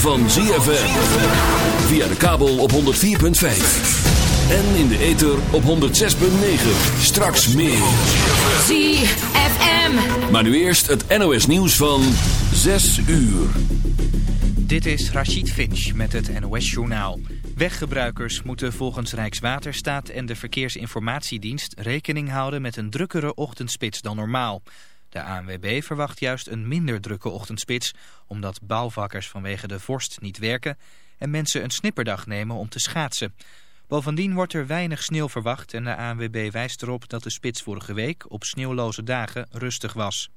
van ZFM. Via de kabel op 104.5. En in de ether op 106.9. Straks meer. ZFM. Maar nu eerst het NOS nieuws van 6 uur. Dit is Rachid Finch met het NOS-journaal. Weggebruikers moeten volgens Rijkswaterstaat en de Verkeersinformatiedienst rekening houden met een drukkere ochtendspits dan normaal. De ANWB verwacht juist een minder drukke ochtendspits, omdat bouwvakkers vanwege de vorst niet werken en mensen een snipperdag nemen om te schaatsen. Bovendien wordt er weinig sneeuw verwacht en de ANWB wijst erop dat de spits vorige week op sneeuwloze dagen rustig was.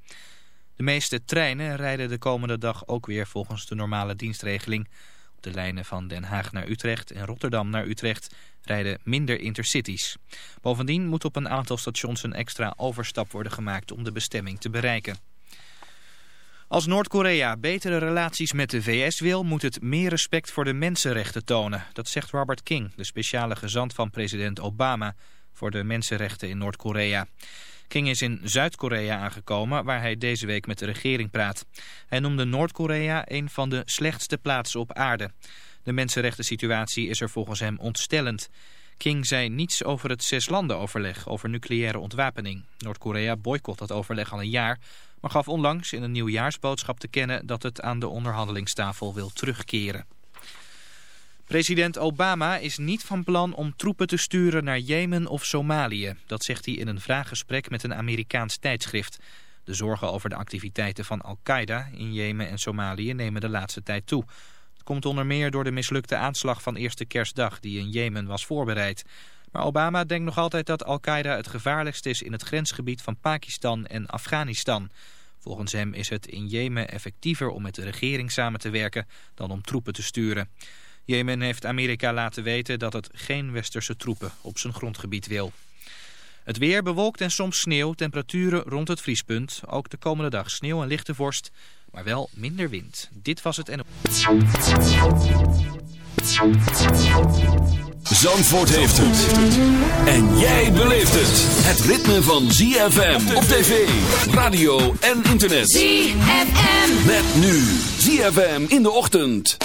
De meeste treinen rijden de komende dag ook weer volgens de normale dienstregeling. De lijnen van Den Haag naar Utrecht en Rotterdam naar Utrecht rijden minder intercities. Bovendien moet op een aantal stations een extra overstap worden gemaakt om de bestemming te bereiken. Als Noord-Korea betere relaties met de VS wil, moet het meer respect voor de mensenrechten tonen. Dat zegt Robert King, de speciale gezant van president Obama voor de mensenrechten in Noord-Korea. King is in Zuid-Korea aangekomen, waar hij deze week met de regering praat. Hij noemde Noord-Korea een van de slechtste plaatsen op aarde. De mensenrechten situatie is er volgens hem ontstellend. King zei niets over het zeslandenoverleg over nucleaire ontwapening. Noord-Korea boycott dat overleg al een jaar, maar gaf onlangs in een nieuwjaarsboodschap te kennen dat het aan de onderhandelingstafel wil terugkeren. President Obama is niet van plan om troepen te sturen naar Jemen of Somalië. Dat zegt hij in een vraaggesprek met een Amerikaans tijdschrift. De zorgen over de activiteiten van Al-Qaeda in Jemen en Somalië nemen de laatste tijd toe. Het komt onder meer door de mislukte aanslag van eerste kerstdag die in Jemen was voorbereid. Maar Obama denkt nog altijd dat Al-Qaeda het gevaarlijkst is in het grensgebied van Pakistan en Afghanistan. Volgens hem is het in Jemen effectiever om met de regering samen te werken dan om troepen te sturen. Jemen heeft Amerika laten weten dat het geen westerse troepen op zijn grondgebied wil. Het weer bewolkt en soms sneeuw, temperaturen rond het vriespunt. Ook de komende dag sneeuw en lichte vorst, maar wel minder wind. Dit was het en... Zandvoort heeft het. En jij beleeft het. Het ritme van ZFM op tv, radio en internet. ZFM. Met nu ZFM in de ochtend.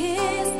kiss.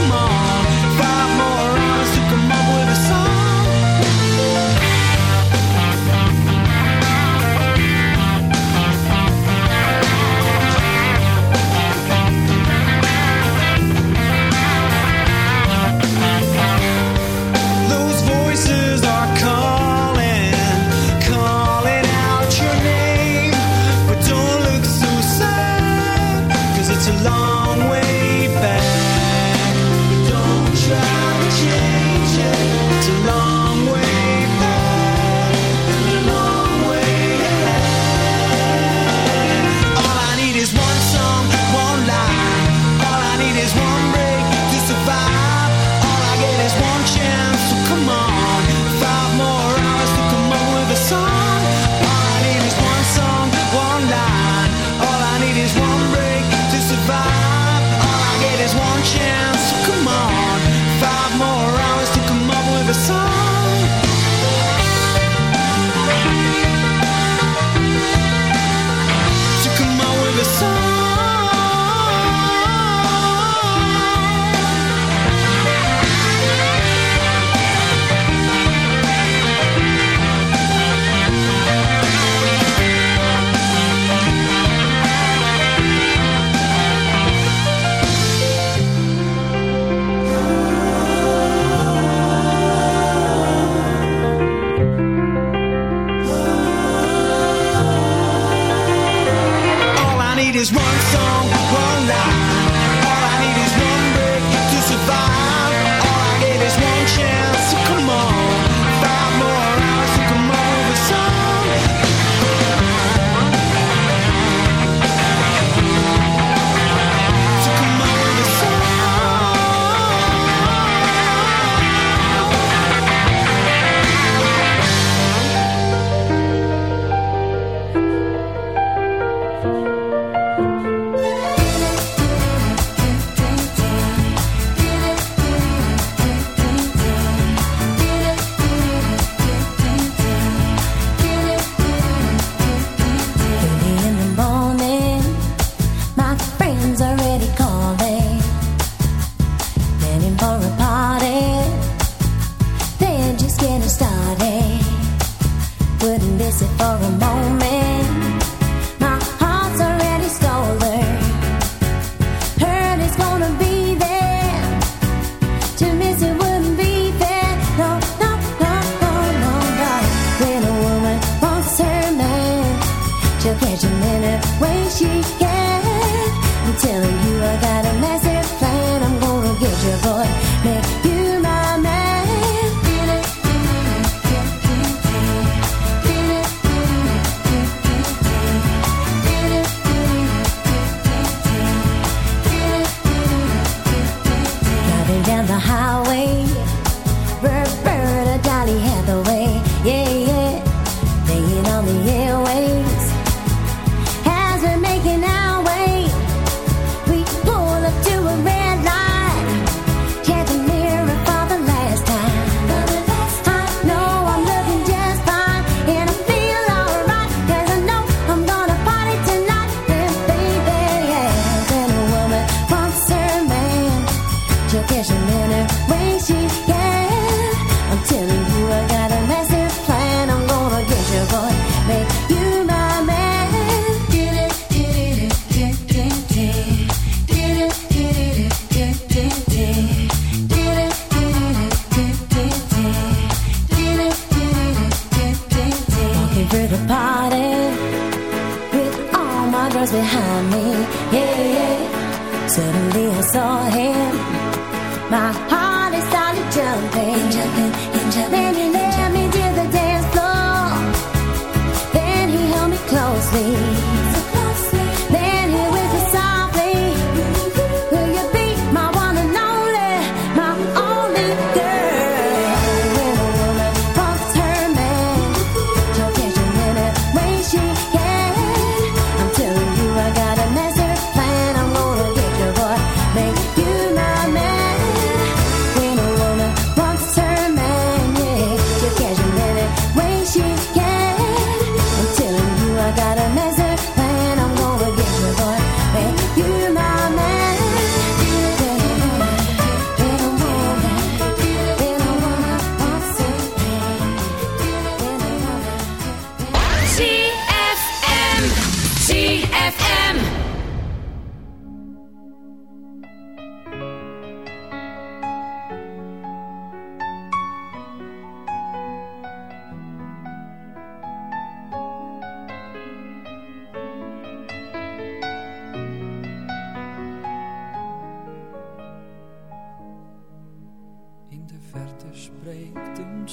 need is one song, one life.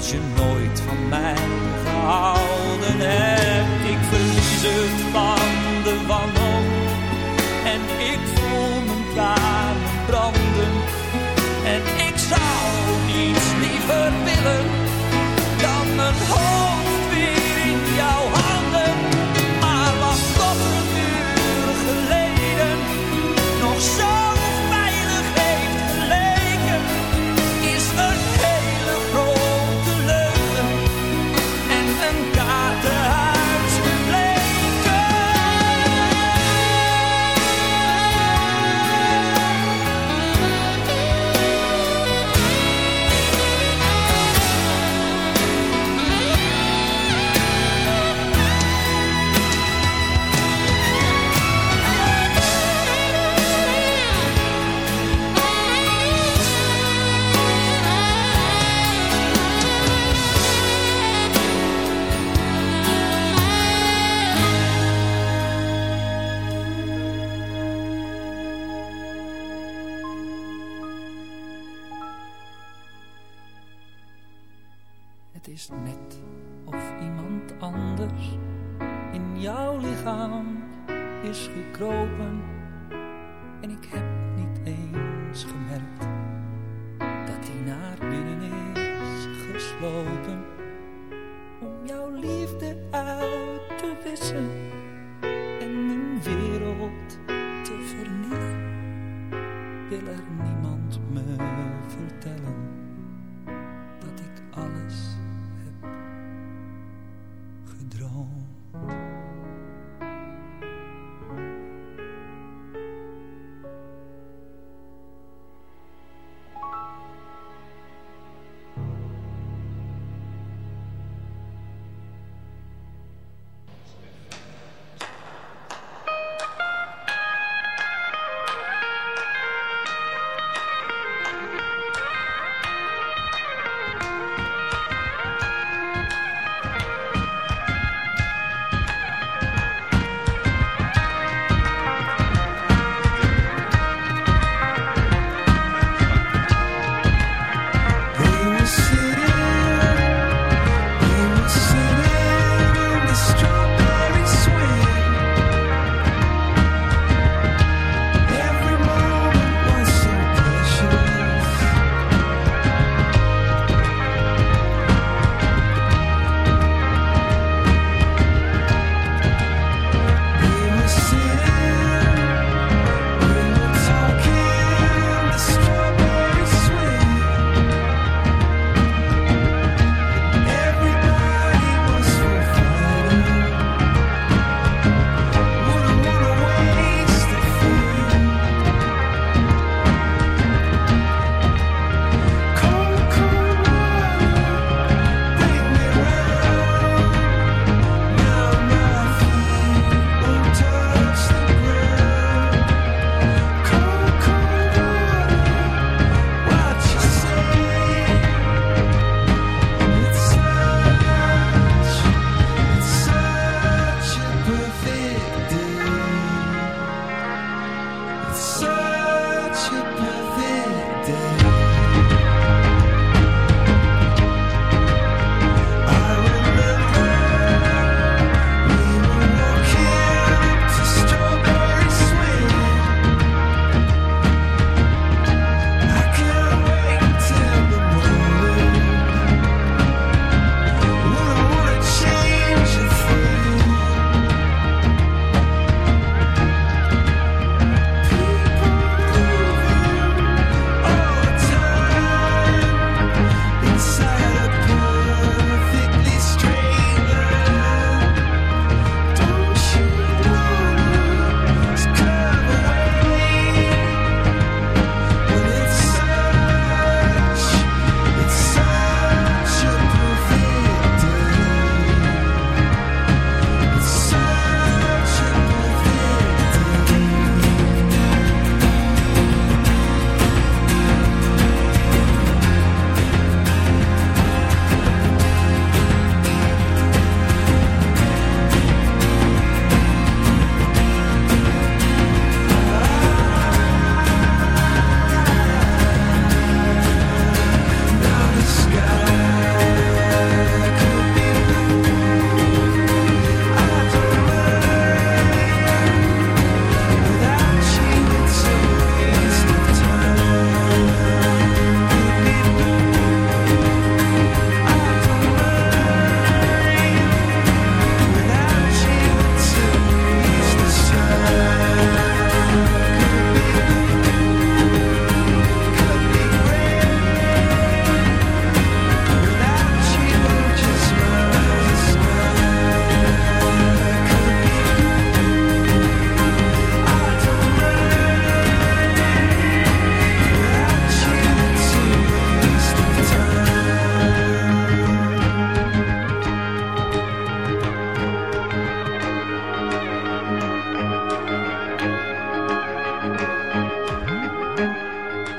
dat je nooit van mij gehouden hebt. Ik verlies het van.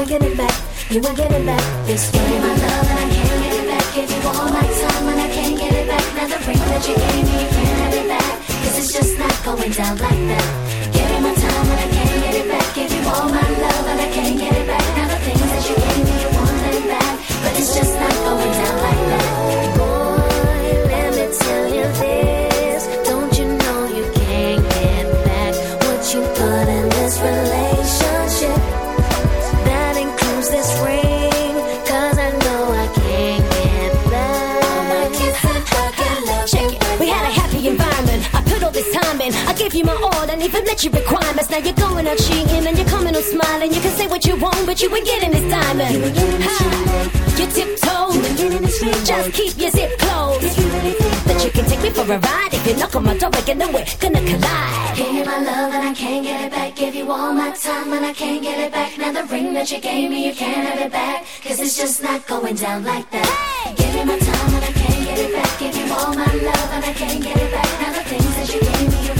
never get it back. You will get it back this way. Give my love and I can't get it back. Give you all my time and I can't get it back. Now the ring that you gave me, you can't have it back. Cause it's just not going down like that. Give me my time and I can't get it back. Give you all my love and I can't get it back. Now the things that you gave me, you want it back. But it's just not going down like that. haven't even met your requirements. Now you're going out cheating and you're coming on smiling. You can say what you want, but you ain't getting this diamond. You're tiptoed. You ain't getting Just keep your zip closed. That you can take me for a ride if you knock on my door again, then we're gonna collide. Gave you my love and I can't get it back. Give you all my time and I can't get it back. Now the ring that you gave me, you can't have it back. Cause it's just not going down like that. Hey! Give me my time and I can't get it back. Give you all my love and I can't get it back. Now the things that you gave me,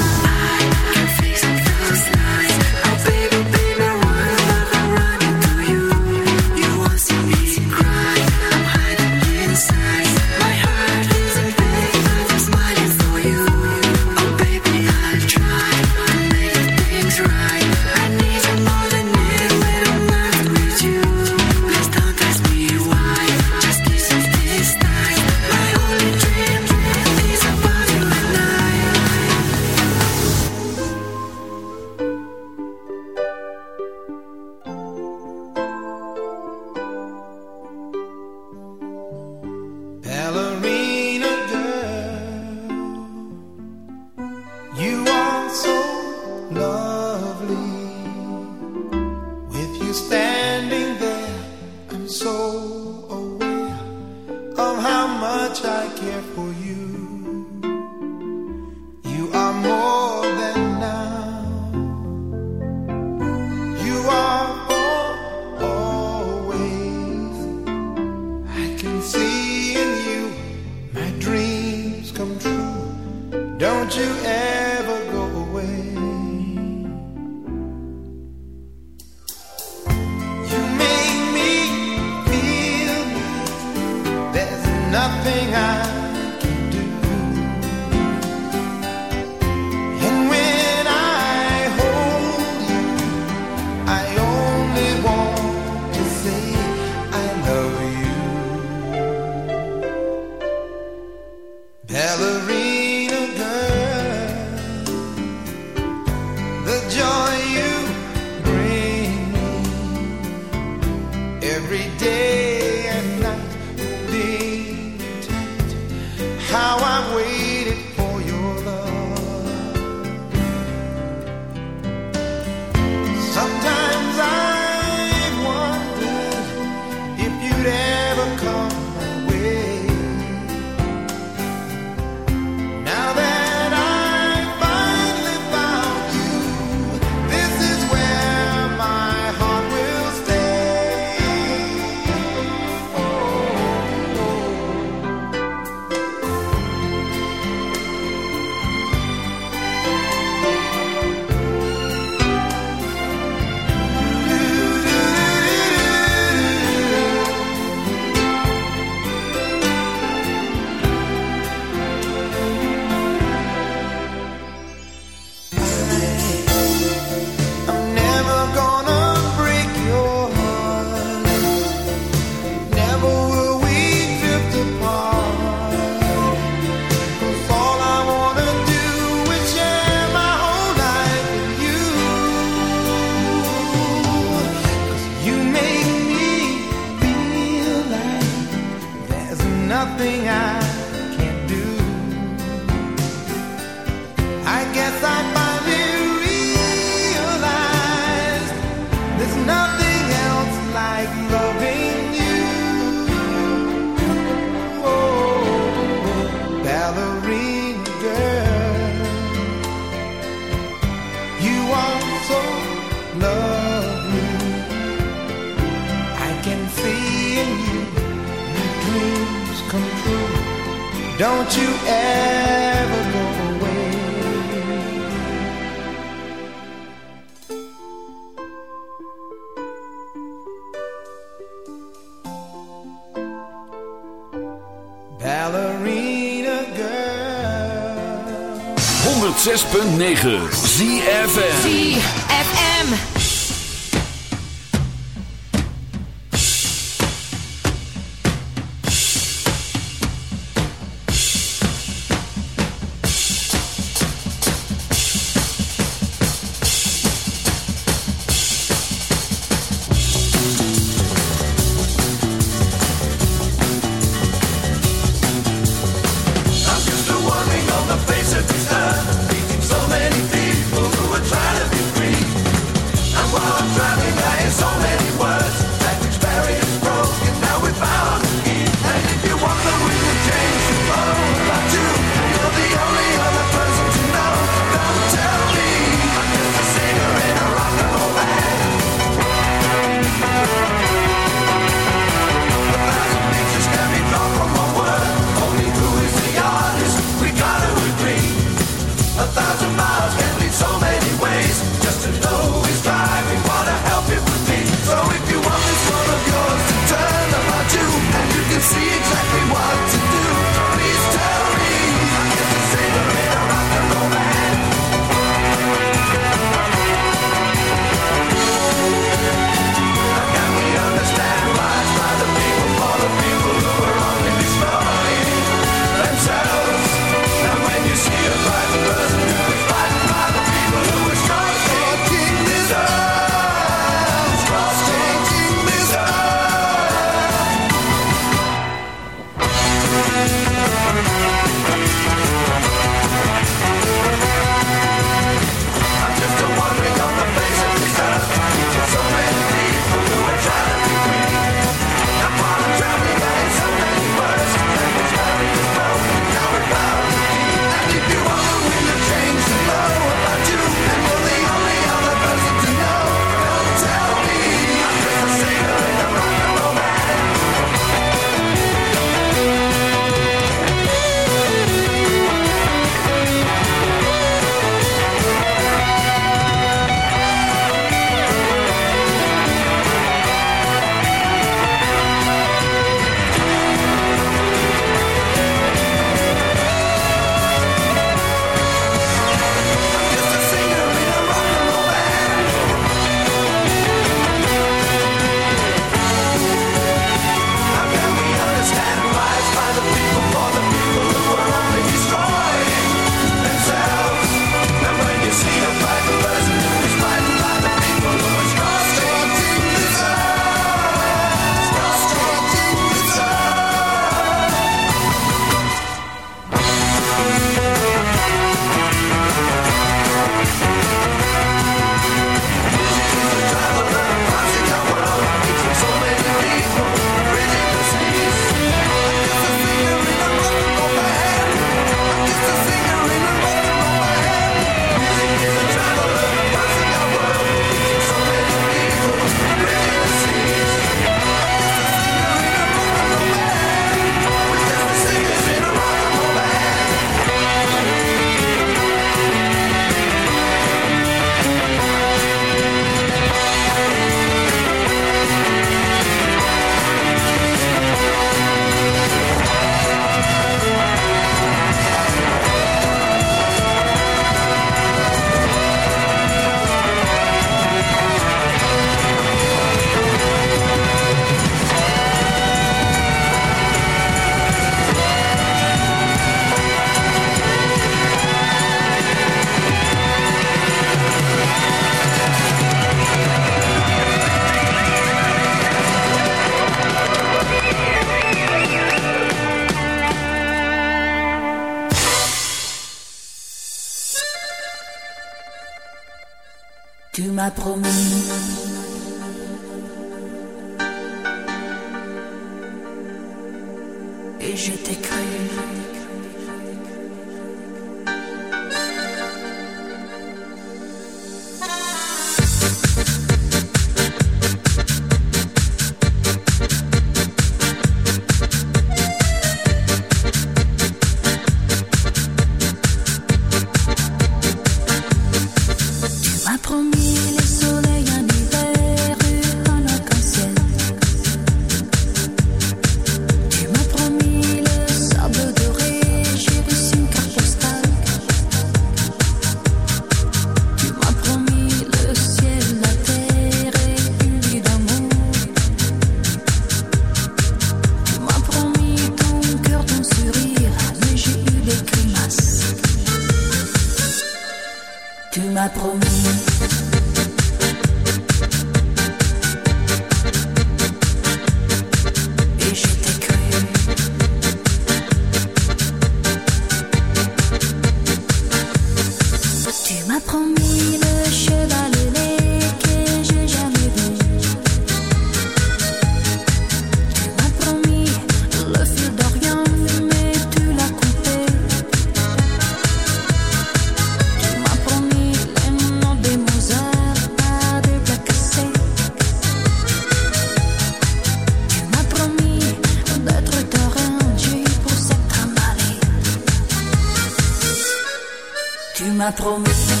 Promis.